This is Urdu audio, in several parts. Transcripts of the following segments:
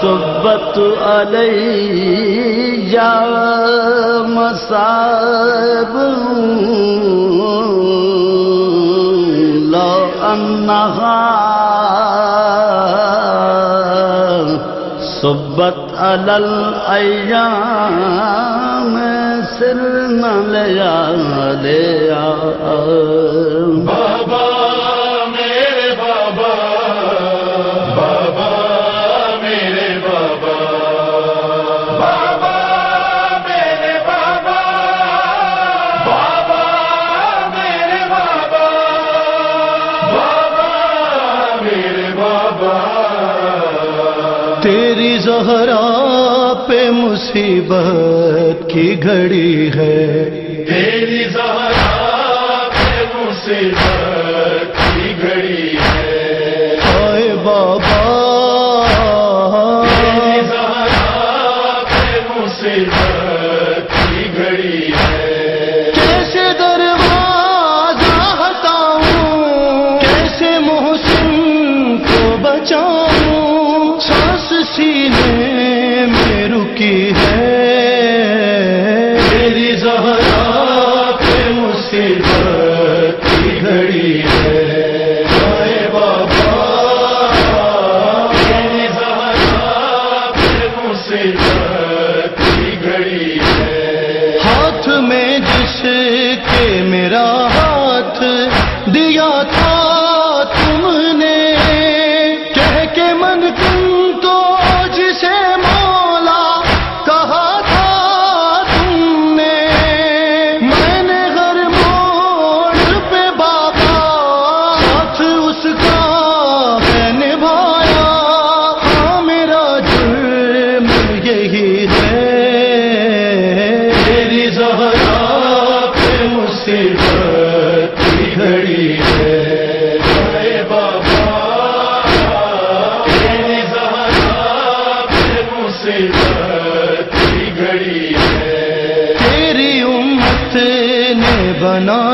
صبت علی یا مصاب لو انہا۔ صبت علی الایام سرنا لیا لیا بابا تیری زہرا پہ مصیبت کی گھڑی ہے۔ تیری زہرا پہ مصیبت کی گھڑی ہے۔ میرا بنا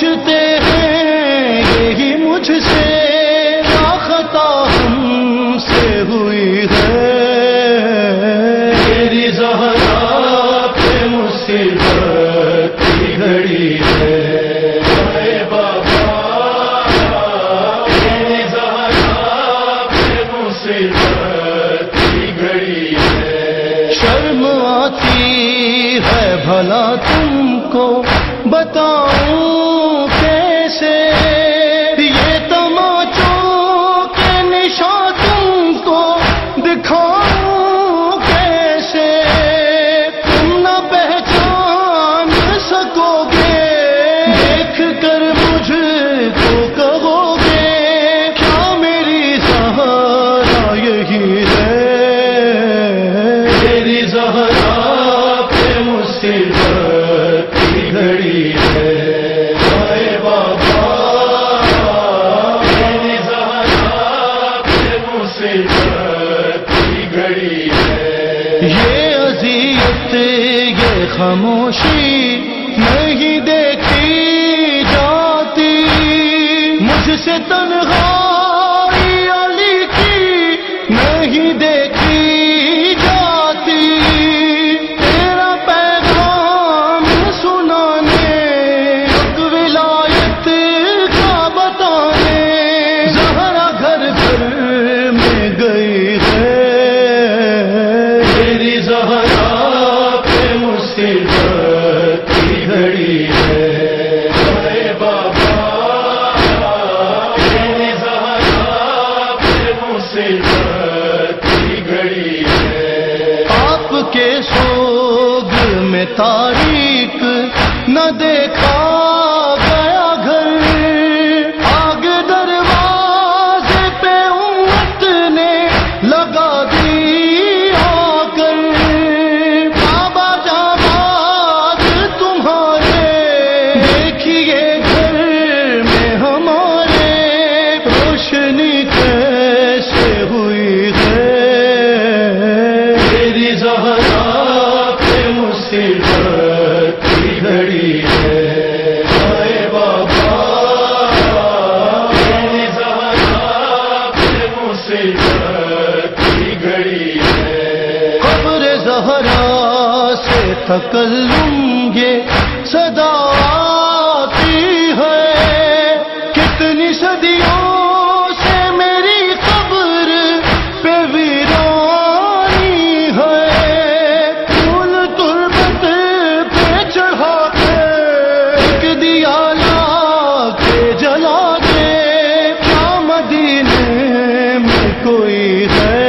پوچھتے ہیں، یہی مجھ سے خطا ہم سے ہوئی ہے۔ تیری زہرا پہ مصیبت کی گھڑی ہے۔ اے بابا مصیبت گھڑی ہے۔ شرم آتی ہے، بھلا تم کو بتاؤں یہ اذیت یہ خاموشی نہیں دیکھی جاتی۔ مجھ سے تنہا تاریخ نہ دیکھا مصیبت کی گھڑی ہے بابا مصیبت کی گھڑی ہے قبر زہرا سے تکلم گے صدا ہے